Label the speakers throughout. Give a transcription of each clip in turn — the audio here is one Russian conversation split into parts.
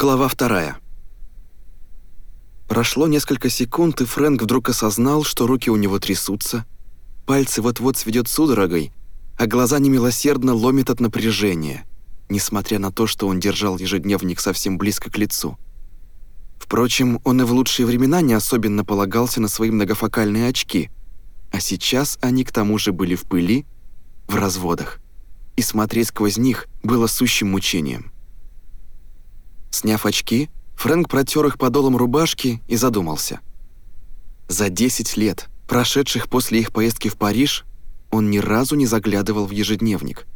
Speaker 1: Глава вторая. Прошло несколько секунд, и Фрэнк вдруг осознал, что руки у него трясутся, пальцы вот-вот сведет судорогой, а глаза немилосердно ломит от напряжения, несмотря на то, что он держал ежедневник совсем близко к лицу. Впрочем, он и в лучшие времена не особенно полагался на свои многофокальные очки, а сейчас они к тому же были в пыли, в разводах, и смотреть сквозь них было сущим мучением. Сняв очки, Фрэнк протер их подолом рубашки и задумался. За 10 лет, прошедших после их поездки в Париж, он ни разу не заглядывал в ежедневник,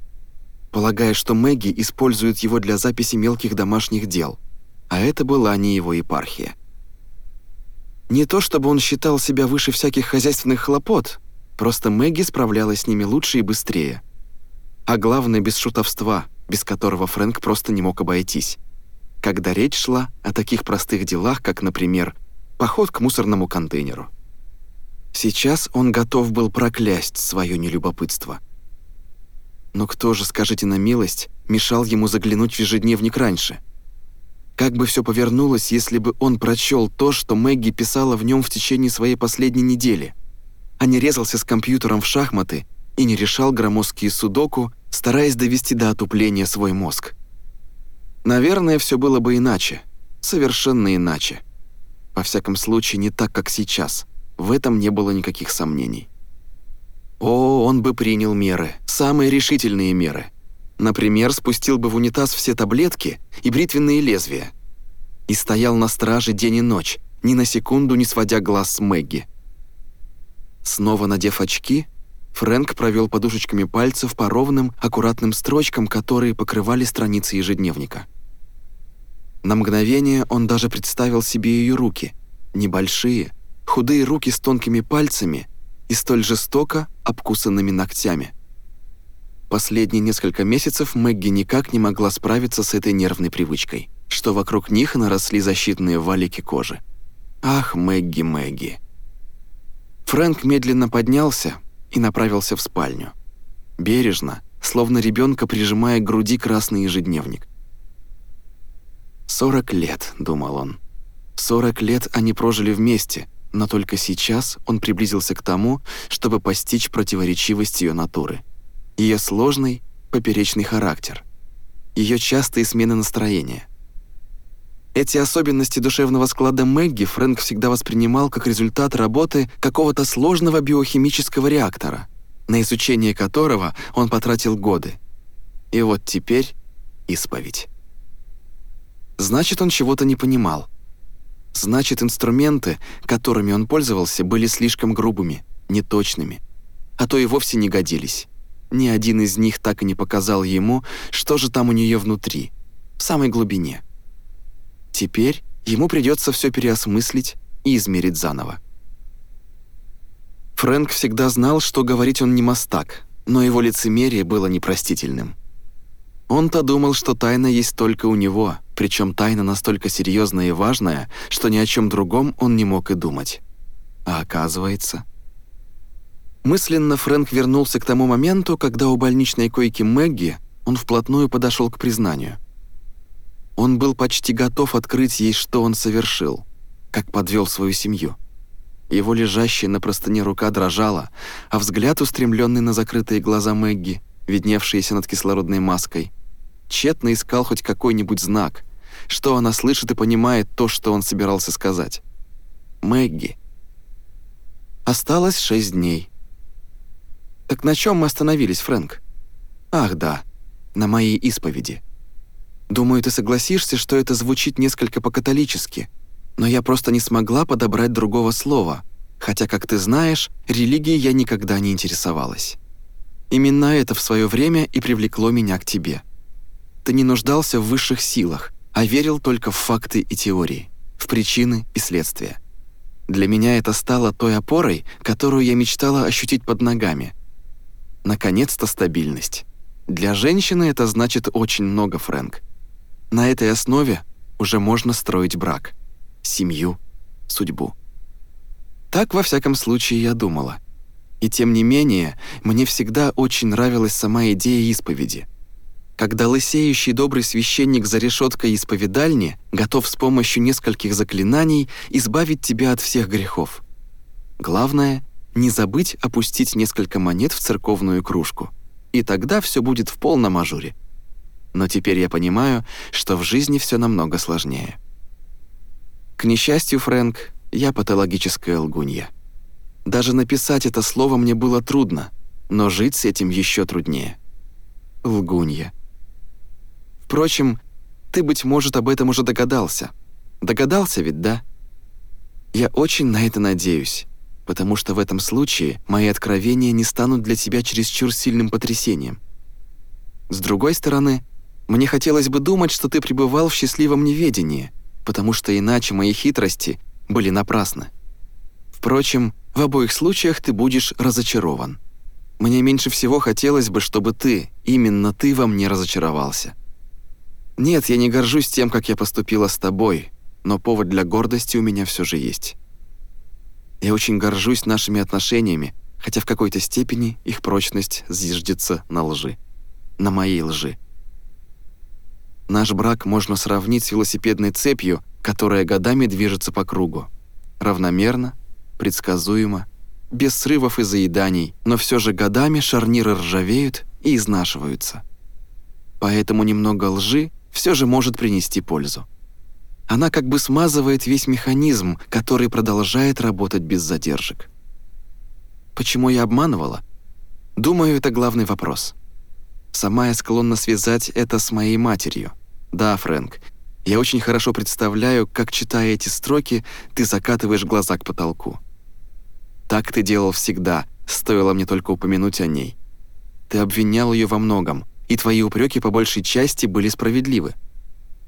Speaker 1: полагая, что Мэгги использует его для записи мелких домашних дел, а это была не его епархия. Не то чтобы он считал себя выше всяких хозяйственных хлопот, просто Мэгги справлялась с ними лучше и быстрее. А главное, без шутовства, без которого Фрэнк просто не мог обойтись когда речь шла о таких простых делах, как, например, поход к мусорному контейнеру. Сейчас он готов был проклясть свое нелюбопытство. Но кто же, скажите на милость, мешал ему заглянуть в ежедневник раньше? Как бы все повернулось, если бы он прочел то, что Мэгги писала в нем в течение своей последней недели, а не резался с компьютером в шахматы и не решал громоздкие судоку, стараясь довести до отупления свой мозг? Наверное, все было бы иначе. Совершенно иначе. Во всяком случае, не так, как сейчас. В этом не было никаких сомнений. О, он бы принял меры, самые решительные меры. Например, спустил бы в унитаз все таблетки и бритвенные лезвия. И стоял на страже день и ночь, ни на секунду не сводя глаз с Мэгги. Снова надев очки, Фрэнк провел подушечками пальцев по ровным, аккуратным строчкам, которые покрывали страницы ежедневника. На мгновение он даже представил себе ее руки, небольшие, худые руки с тонкими пальцами и столь жестоко обкусанными ногтями. Последние несколько месяцев Мэгги никак не могла справиться с этой нервной привычкой, что вокруг них наросли защитные валики кожи. Ах, Мэгги, Мэгги. Фрэнк медленно поднялся, и направился в спальню. Бережно, словно ребенка прижимая к груди красный ежедневник. «Сорок лет», — думал он. «Сорок лет они прожили вместе, но только сейчас он приблизился к тому, чтобы постичь противоречивость ее натуры. Ее сложный, поперечный характер. Ее частые смены настроения. Эти особенности душевного склада Мэгги Фрэнк всегда воспринимал как результат работы какого-то сложного биохимического реактора, на изучение которого он потратил годы. И вот теперь исповедь. Значит, он чего-то не понимал. Значит, инструменты, которыми он пользовался, были слишком грубыми, неточными, а то и вовсе не годились. Ни один из них так и не показал ему, что же там у нее внутри, в самой глубине. Теперь ему придется все переосмыслить и измерить заново. Фрэнк всегда знал, что говорить он не мастак, но его лицемерие было непростительным. Он-то думал, что тайна есть только у него, причем тайна настолько серьезная и важная, что ни о чем другом он не мог и думать. А оказывается... Мысленно Фрэнк вернулся к тому моменту, когда у больничной койки Мэгги он вплотную подошел к признанию – он был почти готов открыть ей, что он совершил, как подвел свою семью. Его лежащая на простыне рука дрожала, а взгляд, устремленный на закрытые глаза Мэгги, видневшиеся над кислородной маской, тщетно искал хоть какой-нибудь знак, что она слышит и понимает то, что он собирался сказать. «Мэгги». Осталось шесть дней. «Так на чем мы остановились, Фрэнк?» «Ах, да, на моей исповеди». Думаю, ты согласишься, что это звучит несколько по-католически, но я просто не смогла подобрать другого слова, хотя, как ты знаешь, религией я никогда не интересовалась. Именно это в свое время и привлекло меня к тебе. Ты не нуждался в высших силах, а верил только в факты и теории, в причины и следствия. Для меня это стало той опорой, которую я мечтала ощутить под ногами. Наконец-то стабильность. Для женщины это значит очень много, Фрэнк. На этой основе уже можно строить брак, семью, судьбу. Так, во всяком случае, я думала. И тем не менее, мне всегда очень нравилась сама идея исповеди. Когда лысеющий добрый священник за решеткой исповедальни готов с помощью нескольких заклинаний избавить тебя от всех грехов. Главное — не забыть опустить несколько монет в церковную кружку. И тогда все будет в полном ажуре. Но теперь я понимаю, что в жизни все намного сложнее. К несчастью, Фрэнк, я патологическая лгунья. Даже написать это слово мне было трудно, но жить с этим еще труднее. Лгунья. Впрочем, ты, быть может, об этом уже догадался. Догадался ведь, да? Я очень на это надеюсь, потому что в этом случае мои откровения не станут для тебя чересчур сильным потрясением. С другой стороны, мне хотелось бы думать, что ты пребывал в счастливом неведении, потому что иначе мои хитрости были напрасны. Впрочем, в обоих случаях ты будешь разочарован. Мне меньше всего хотелось бы, чтобы ты, именно ты во мне разочаровался. Нет, я не горжусь тем, как я поступила с тобой, но повод для гордости у меня все же есть. Я очень горжусь нашими отношениями, хотя в какой-то степени их прочность зиждется на лжи. На моей лжи. Наш брак можно сравнить с велосипедной цепью, которая годами движется по кругу. Равномерно, предсказуемо, без срывов и заеданий, но все же годами шарниры ржавеют и изнашиваются. Поэтому немного лжи все же может принести пользу. Она как бы смазывает весь механизм, который продолжает работать без задержек. Почему я обманывала? Думаю, это главный вопрос. Сама я склонна связать это с моей матерью. Да, Фрэнк, я очень хорошо представляю, как, читая эти строки, ты закатываешь глаза к потолку. Так ты делал всегда, стоило мне только упомянуть о ней. Ты обвинял ее во многом, и твои упреки по большей части были справедливы.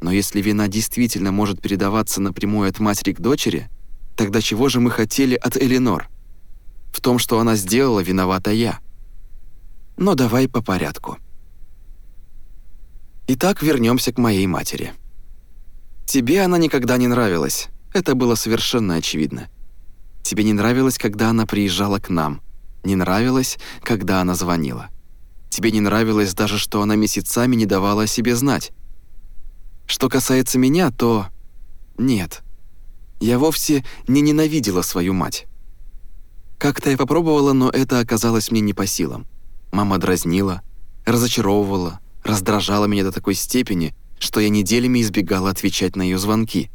Speaker 1: Но если вина действительно может передаваться напрямую от матери к дочери, тогда чего же мы хотели от Эленор? В том, что она сделала, виновата я. Но давай по порядку. Итак, вернемся к моей матери. Тебе она никогда не нравилась, это было совершенно очевидно. Тебе не нравилось, когда она приезжала к нам, не нравилось, когда она звонила. Тебе не нравилось даже, что она месяцами не давала о себе знать. Что касается меня, то... Нет. Я вовсе не ненавидела свою мать. Как-то я попробовала, но это оказалось мне не по силам. Мама дразнила, разочаровывала, раздражала меня до такой степени, что я неделями избегала отвечать на ее звонки,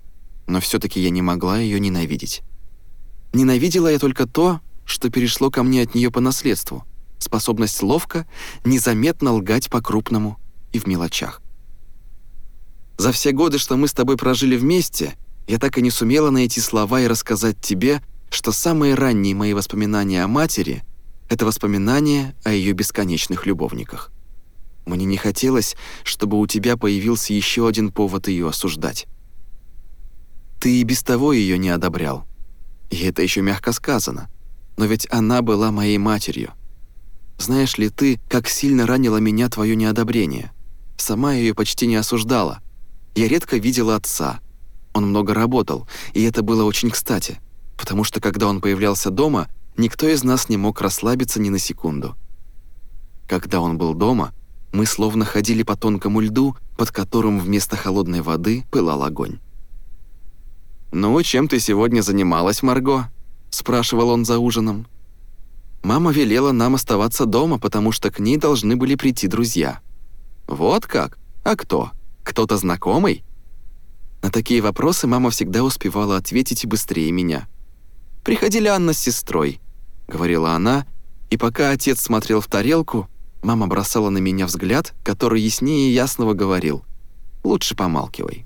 Speaker 1: но все таки я не могла ее ненавидеть. Ненавидела я только то, что перешло ко мне от нее по наследству способность ловко, незаметно лгать по-крупному и в мелочах. За все годы, что мы с тобой прожили вместе, я так и не сумела найти слова и рассказать тебе, что самые ранние мои воспоминания о матери — это воспоминания о ее бесконечных любовниках. Мне не хотелось, чтобы у тебя появился еще один повод ее осуждать. Ты и без того ее не одобрял. И это еще мягко сказано. Но ведь она была моей матерью. Знаешь ли ты, как сильно ранило меня твое неодобрение? Сама ее почти не осуждала. Я редко видела отца. Он много работал, и это было очень кстати, потому что когда он появлялся дома, никто из нас не мог расслабиться ни на секунду. Когда он был дома, мы словно ходили по тонкому льду, под которым вместо холодной воды пылал огонь. «Ну, чем ты сегодня занималась, Марго?» – спрашивал он за ужином. Мама велела нам оставаться дома, потому что к ней должны были прийти друзья. Вот как? А кто? Кто-то знакомый? На такие вопросы мама всегда успевала ответить быстрее меня. «Приходили Анна с сестрой», — говорила она, и пока отец смотрел в тарелку, мама бросала на меня взгляд, который яснее ясного говорил «Лучше помалкивай».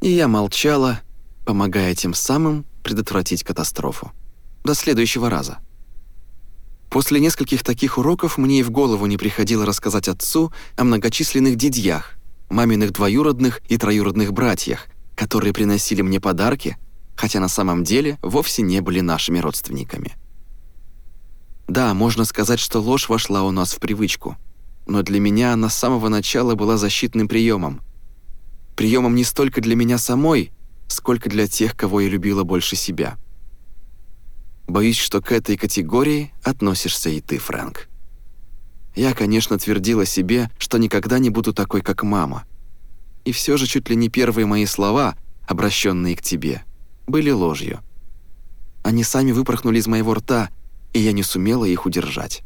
Speaker 1: И я молчала, помогая тем самым предотвратить катастрофу. До следующего раза. После нескольких таких уроков мне и в голову не приходило рассказать отцу о многочисленных дядьях, маминых двоюродных и троюродных братьях, которые приносили мне подарки, хотя на самом деле вовсе не были нашими родственниками. Да, можно сказать, что ложь вошла у нас в привычку, но для меня она с самого начала была защитным приемом. Приемом не столько для меня самой, сколько для тех, кого я любила больше себя. Боюсь, что к этой категории относишься и ты, Фрэнк. Я, конечно, твердила себе, что никогда не буду такой, как мама. И все же чуть ли не первые мои слова, обращенные к тебе, были ложью. Они сами выпорхнули из моего рта, и я не сумела их удержать.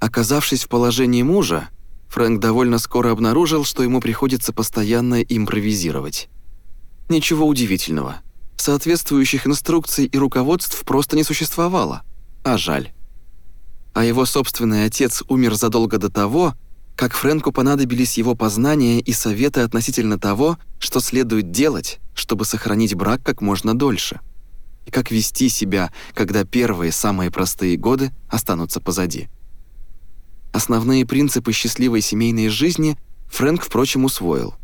Speaker 1: Оказавшись в положении мужа, Фрэнк довольно скоро обнаружил, что ему приходится постоянно импровизировать. Ничего удивительного. Соответствующих инструкций и руководств просто не существовало. А жаль. А его собственный отец умер задолго до того, как Фрэнку понадобились его познания и советы относительно того, что следует делать, чтобы сохранить брак как можно дольше. И как вести себя, когда первые, самые простые годы останутся позади. Основные принципы счастливой семейной жизни Фрэнк, впрочем, усвоил.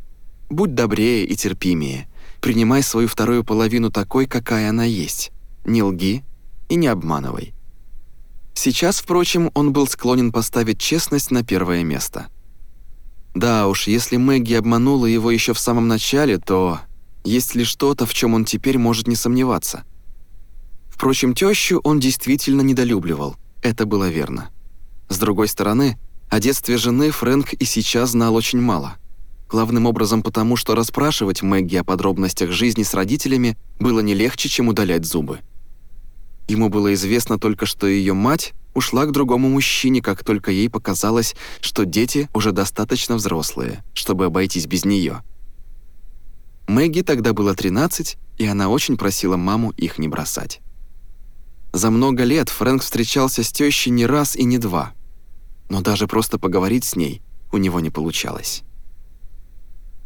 Speaker 1: Будь добрее и терпимее. Принимай свою вторую половину такой, какая она есть. Не лги и не обманывай. Сейчас, впрочем, он был склонен поставить честность на первое место. Да уж, если Мэгги обманула его еще в самом начале, то есть ли что-то, в чем он теперь может не сомневаться? Впрочем, тещу он действительно недолюбливал, это было верно. С другой стороны, о детстве жены Фрэнк и сейчас знал очень мало. Главным образом потому, что расспрашивать Мэгги о подробностях жизни с родителями было не легче, чем удалять зубы. Ему было известно только, что ее мать ушла к другому мужчине, как только ей показалось, что дети уже достаточно взрослые, чтобы обойтись без нее. Мэгги тогда было 13, и она очень просила маму их не бросать. За много лет Фрэнк встречался с тещей не раз и не два, но даже просто поговорить с ней у него не получалось.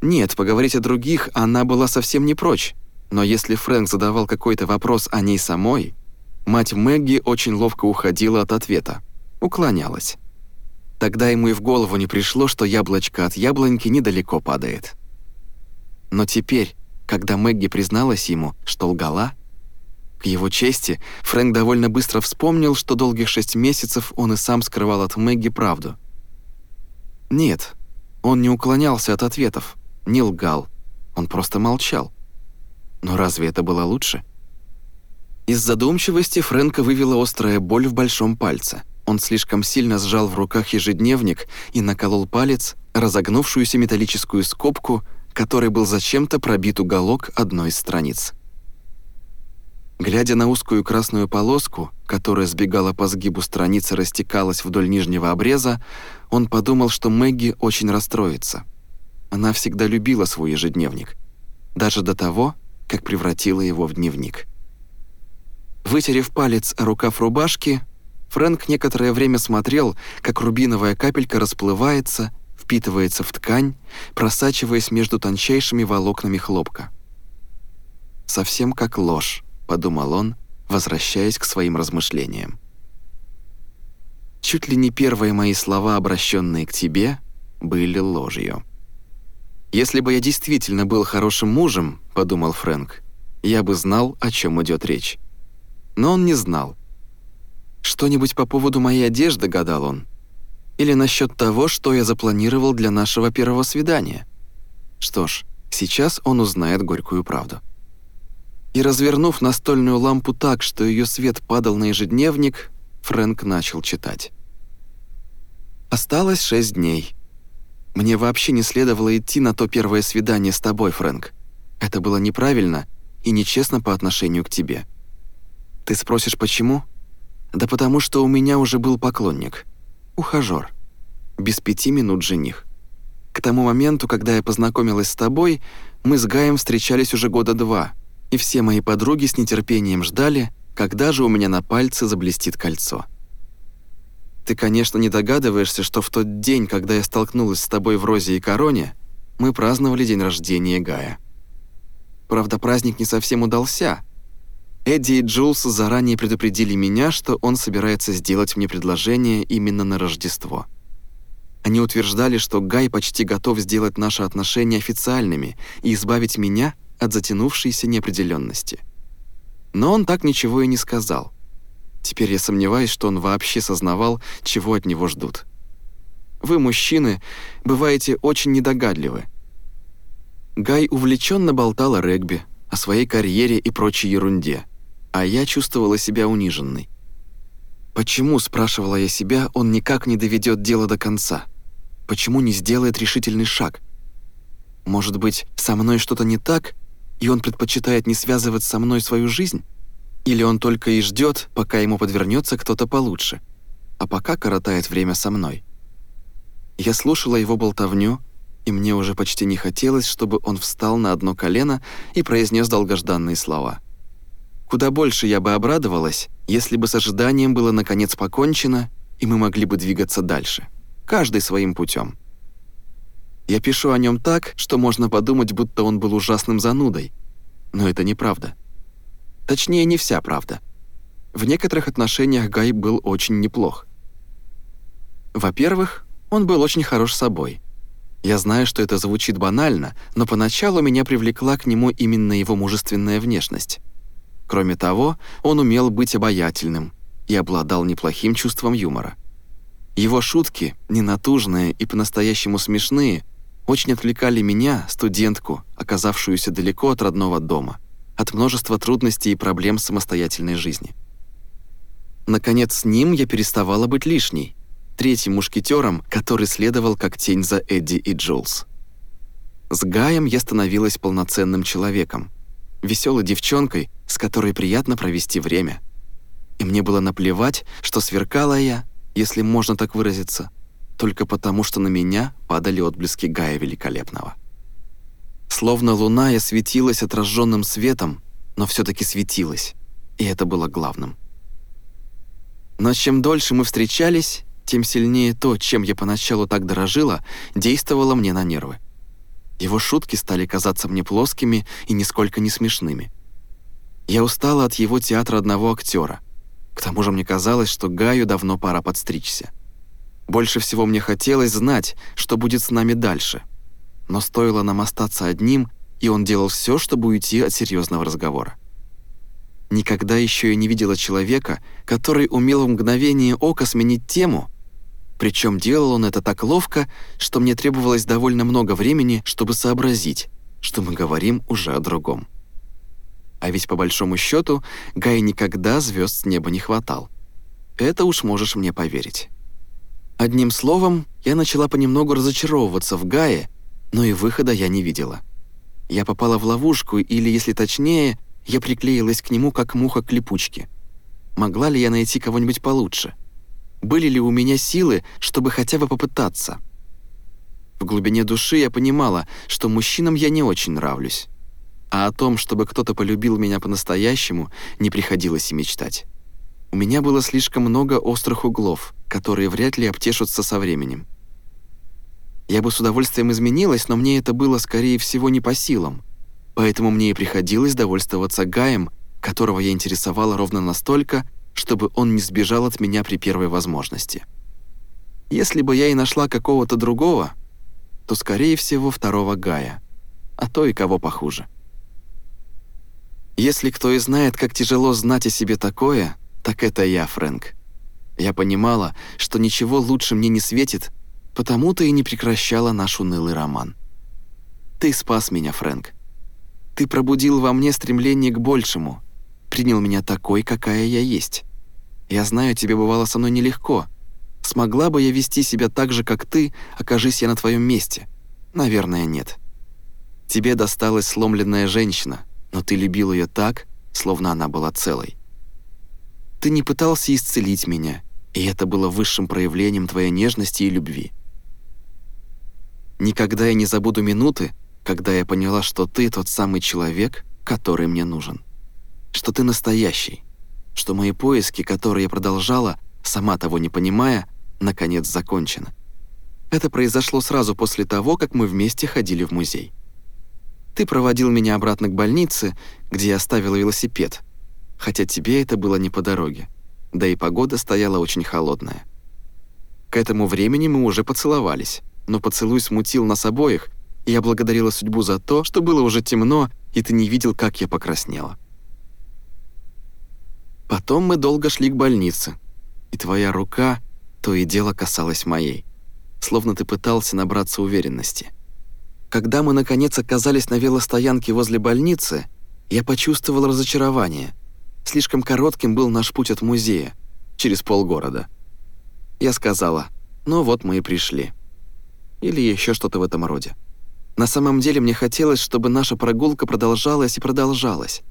Speaker 1: Нет, поговорить о других она была совсем не прочь, но если Фрэнк задавал какой-то вопрос о ней самой, Мать Мэгги очень ловко уходила от ответа, уклонялась. Тогда ему и в голову не пришло, что яблочко от яблоньки недалеко падает. Но теперь, когда Мэгги призналась ему, что лгала, к его чести, Фрэнк довольно быстро вспомнил, что долгих шесть месяцев он и сам скрывал от Мэгги правду. Нет, он не уклонялся от ответов, не лгал, он просто молчал. Но разве это было лучше? Из задумчивости Фрэнка вывела острая боль в большом пальце. Он слишком сильно сжал в руках ежедневник и наколол палец, разогнувшуюся металлическую скобку, которой был зачем-то пробит уголок одной из страниц. Глядя на узкую красную полоску, которая сбегала по сгибу страницы растекалась вдоль нижнего обреза, он подумал, что Мэгги очень расстроится. Она всегда любила свой ежедневник, даже до того, как превратила его в дневник. Вытерев палец о рукав рубашки, Фрэнк некоторое время смотрел, как рубиновая капелька расплывается, впитывается в ткань, просачиваясь между тончайшими волокнами хлопка. «Совсем как ложь», — подумал он, возвращаясь к своим размышлениям. «Чуть ли не первые мои слова, обращенные к тебе, были ложью». «Если бы я действительно был хорошим мужем», — подумал Фрэнк, — «я бы знал, о чем идет речь» но он не знал. «Что-нибудь по поводу моей одежды?» — гадал он. «Или насчет того, что я запланировал для нашего первого свидания?» Что ж, сейчас он узнает горькую правду. И развернув настольную лампу так, что ее свет падал на ежедневник, Фрэнк начал читать. «Осталось шесть дней. Мне вообще не следовало идти на то первое свидание с тобой, Фрэнк. Это было неправильно и нечестно по отношению к тебе. Ты спросишь, почему? Да потому что у меня уже был поклонник. Ухажёр. Без пяти минут жених. К тому моменту, когда я познакомилась с тобой, мы с Гаем встречались уже года два, и все мои подруги с нетерпением ждали, когда же у меня на пальце заблестит кольцо. Ты, конечно, не догадываешься, что в тот день, когда я столкнулась с тобой в Розе и Короне, мы праздновали день рождения Гая. Правда, праздник не совсем удался, Эдди и Джулс заранее предупредили меня, что он собирается сделать мне предложение именно на Рождество. Они утверждали, что Гай почти готов сделать наши отношения официальными и избавить меня от затянувшейся неопределенности. Но он так ничего и не сказал. Теперь я сомневаюсь, что он вообще сознавал, чего от него ждут. Вы, мужчины, бываете очень недогадливы. Гай увлеченно болтал о регби, о своей карьере и прочей ерунде – а я чувствовала себя униженной. Почему, спрашивала я себя, он никак не доведет дело до конца? Почему не сделает решительный шаг? Может быть, со мной что-то не так, и он предпочитает не связывать со мной свою жизнь? Или он только и ждет, пока ему подвернется кто-то получше, а пока коротает время со мной? Я слушала его болтовню, и мне уже почти не хотелось, чтобы он встал на одно колено и произнес долгожданные слова. Куда больше я бы обрадовалась, если бы с ожиданием было наконец покончено, и мы могли бы двигаться дальше, каждый своим путем. Я пишу о нем так, что можно подумать, будто он был ужасным занудой. Но это неправда. Точнее, не вся правда. В некоторых отношениях Гай был очень неплох. Во-первых, он был очень хорош собой. Я знаю, что это звучит банально, но поначалу меня привлекла к нему именно его мужественная внешность. Кроме того, он умел быть обаятельным и обладал неплохим чувством юмора. Его шутки, ненатужные и по-настоящему смешные, очень отвлекали меня, студентку, оказавшуюся далеко от родного дома, от множества трудностей и проблем самостоятельной жизни. Наконец, с ним я переставала быть лишней, третьим мушкетером, который следовал как тень за Эдди и Джулс. С Гаем я становилась полноценным человеком, веселой девчонкой, с которой приятно провести время. И мне было наплевать, что сверкала я, если можно так выразиться, только потому, что на меня падали отблески Гая Великолепного. Словно луна я светилась отраженным светом, но все таки светилась, и это было главным. Но чем дольше мы встречались, тем сильнее то, чем я поначалу так дорожила, действовало мне на нервы. Его шутки стали казаться мне плоскими и нисколько не смешными. Я устала от его театра одного актера. К тому же мне казалось, что Гаю давно пора подстричься. Больше всего мне хотелось знать, что будет с нами дальше. Но стоило нам остаться одним, и он делал все, чтобы уйти от серьезного разговора. Никогда еще я не видела человека, который умел в мгновение ока сменить тему причем делал он это так ловко, что мне требовалось довольно много времени, чтобы сообразить, что мы говорим уже о другом. А ведь по большому счету Гай никогда звезд с неба не хватал. Это уж можешь мне поверить. Одним словом, я начала понемногу разочаровываться в Гае, но и выхода я не видела. Я попала в ловушку, или, если точнее, я приклеилась к нему, как муха к липучке. Могла ли я найти кого-нибудь получше? были ли у меня силы, чтобы хотя бы попытаться. В глубине души я понимала, что мужчинам я не очень нравлюсь. А о том, чтобы кто-то полюбил меня по-настоящему, не приходилось и мечтать. У меня было слишком много острых углов, которые вряд ли обтешутся со временем. Я бы с удовольствием изменилась, но мне это было, скорее всего, не по силам. Поэтому мне и приходилось довольствоваться Гаем, которого я интересовала ровно настолько, чтобы он не сбежал от меня при первой возможности. Если бы я и нашла какого-то другого, то, скорее всего, второго Гая, а то и кого похуже. Если кто и знает, как тяжело знать о себе такое, так это я, Фрэнк. Я понимала, что ничего лучше мне не светит, потому-то и не прекращала наш унылый роман. Ты спас меня, Фрэнк. Ты пробудил во мне стремление к большему, принял меня такой, какая я есть. Я знаю, тебе бывало со мной нелегко. Смогла бы я вести себя так же, как ты, окажись я на твоем месте? Наверное, нет. Тебе досталась сломленная женщина, но ты любил ее так, словно она была целой. Ты не пытался исцелить меня, и это было высшим проявлением твоей нежности и любви. Никогда я не забуду минуты, когда я поняла, что ты тот самый человек, который мне нужен. Что ты настоящий, что мои поиски, которые я продолжала, сама того не понимая, наконец закончены. Это произошло сразу после того, как мы вместе ходили в музей. Ты проводил меня обратно к больнице, где я оставила велосипед, хотя тебе это было не по дороге, да и погода стояла очень холодная. К этому времени мы уже поцеловались, но поцелуй смутил нас обоих, и я благодарила судьбу за то, что было уже темно, и ты не видел, как я покраснела. Потом мы долго шли к больнице, и твоя рука то и дело касалась моей, словно ты пытался набраться уверенности. Когда мы, наконец, оказались на велостоянке возле больницы, я почувствовал разочарование. Слишком коротким был наш путь от музея. через полгорода. Я сказала, ну вот мы и пришли. Или еще что-то в этом роде. На самом деле мне хотелось, чтобы наша прогулка продолжалась и продолжалась.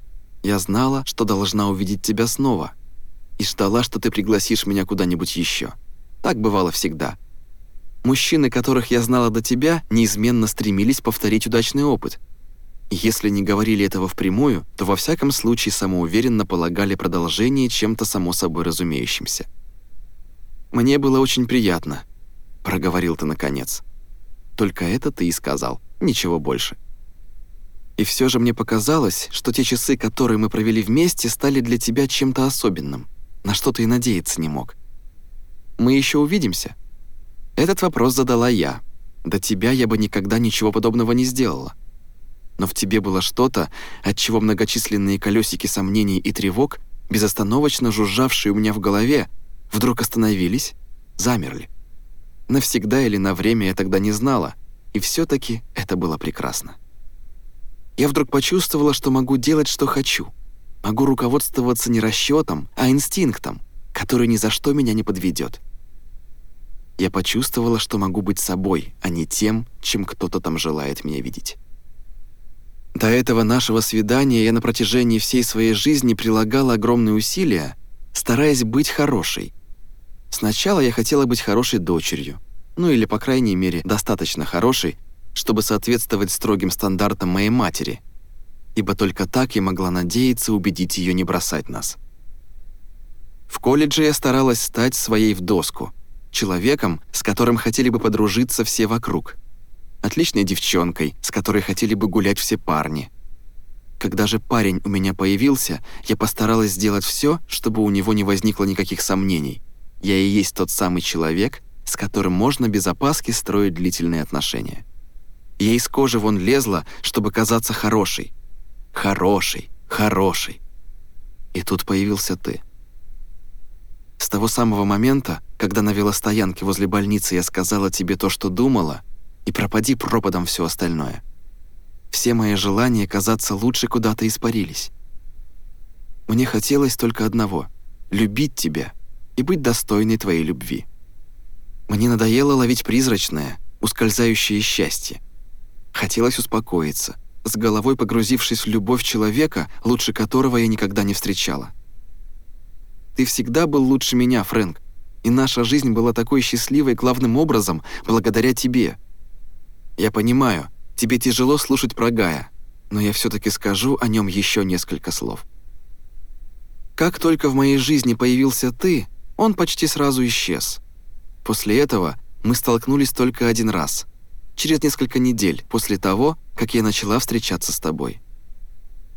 Speaker 1: Я знала, что должна увидеть тебя снова. И ждала, что ты пригласишь меня куда-нибудь еще. Так бывало всегда. Мужчины, которых я знала до тебя, неизменно стремились повторить удачный опыт. Если не говорили этого впрямую, то во всяком случае самоуверенно полагали продолжение чем-то само собой разумеющимся. «Мне было очень приятно», — проговорил ты наконец. «Только это ты и сказал, ничего больше». И все же мне показалось, что те часы, которые мы провели вместе, стали для тебя чем-то особенным, на что ты и надеяться не мог. Мы еще увидимся?» Этот вопрос задала я. До тебя я бы никогда ничего подобного не сделала. Но в тебе было что-то, от чего многочисленные колесики сомнений и тревог, безостановочно жужжавшие у меня в голове, вдруг остановились, замерли. Навсегда или на время я тогда не знала, и все таки это было прекрасно. Я вдруг почувствовала, что могу делать, что хочу. Могу руководствоваться не расчетом, а инстинктом, который ни за что меня не подведет. Я почувствовала, что могу быть собой, а не тем, чем кто-то там желает меня видеть. До этого нашего свидания я на протяжении всей своей жизни прилагала огромные усилия, стараясь быть хорошей. Сначала я хотела быть хорошей дочерью, ну или, по крайней мере, достаточно хорошей, чтобы соответствовать строгим стандартам моей матери, ибо только так я могла надеяться убедить ее не бросать нас. В колледже я старалась стать своей в доску, человеком, с которым хотели бы подружиться все вокруг, отличной девчонкой, с которой хотели бы гулять все парни. Когда же парень у меня появился, я постаралась сделать все, чтобы у него не возникло никаких сомнений. Я и есть тот самый человек, с которым можно без опаски строить длительные отношения. Я из кожи вон лезла, чтобы казаться хорошей. Хорошей, хорошей. И тут появился ты. С того самого момента, когда на велостоянке возле больницы я сказала тебе то, что думала, и пропади пропадом все остальное. Все мои желания казаться лучше куда-то испарились. Мне хотелось только одного — любить тебя и быть достойной твоей любви. Мне надоело ловить призрачное, ускользающее счастье. Хотелось успокоиться, с головой погрузившись в любовь человека, лучше которого я никогда не встречала. Ты всегда был лучше меня, Фрэнк, и наша жизнь была такой счастливой главным образом благодаря тебе. Я понимаю, тебе тяжело слушать про Гая, но я все таки скажу о нем еще несколько слов. Как только в моей жизни появился ты, он почти сразу исчез. После этого мы столкнулись только один раз, через несколько недель после того, как я начала встречаться с тобой.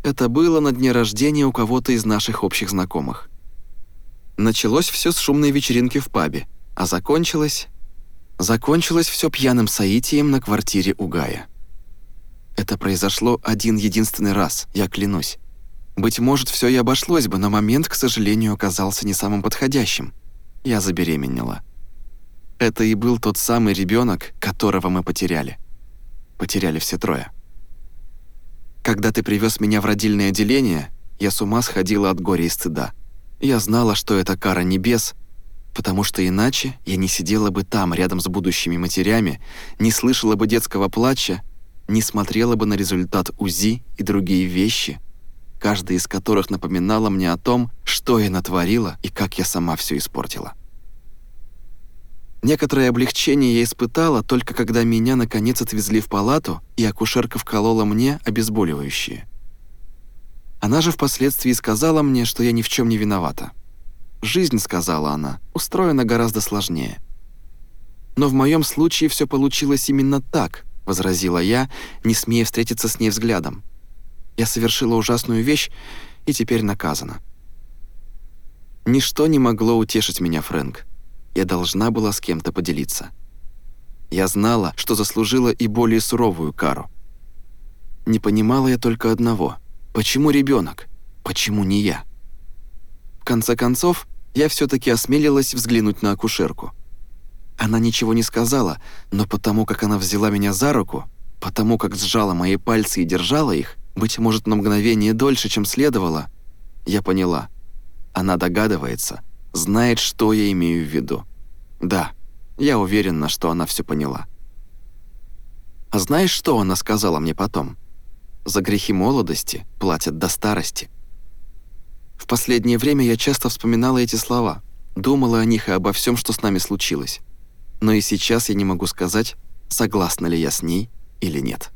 Speaker 1: Это было на дне рождения у кого-то из наших общих знакомых. Началось все с шумной вечеринки в пабе, а закончилось... Закончилось все пьяным соитием на квартире у Гая. Это произошло один единственный раз, я клянусь. Быть может, все и обошлось бы, но момент, к сожалению, оказался не самым подходящим. Я забеременела. Это и был тот самый ребенок, которого мы потеряли. Потеряли все трое. Когда ты привез меня в родильное отделение, я с ума сходила от горя и стыда. Я знала, что это кара небес, потому что иначе я не сидела бы там, рядом с будущими матерями, не слышала бы детского плача, не смотрела бы на результат УЗИ и другие вещи, каждая из которых напоминала мне о том, что я натворила и как я сама все испортила. Некоторое облегчение я испытала только когда меня наконец отвезли в палату, и акушерка вколола мне обезболивающее. Она же впоследствии сказала мне, что я ни в чем не виновата. Жизнь, сказала она, устроена гораздо сложнее. Но в моем случае все получилось именно так, возразила я, не смея встретиться с ней взглядом. Я совершила ужасную вещь и теперь наказана. Ничто не могло утешить меня, Фрэнк. Я должна была с кем-то поделиться. Я знала, что заслужила и более суровую кару. Не понимала я только одного — Почему ребенок? Почему не я? В конце концов, я все таки осмелилась взглянуть на акушерку. Она ничего не сказала, но потому как она взяла меня за руку, потому как сжала мои пальцы и держала их, быть может, на мгновение дольше, чем следовало, я поняла. Она догадывается, знает, что я имею в виду. Да, я уверена, что она все поняла. А знаешь, что она сказала мне потом? За грехи молодости платят до старости. В последнее время я часто вспоминала эти слова, думала о них и обо всем, что с нами случилось. Но и сейчас я не могу сказать, согласна ли я с ней или нет.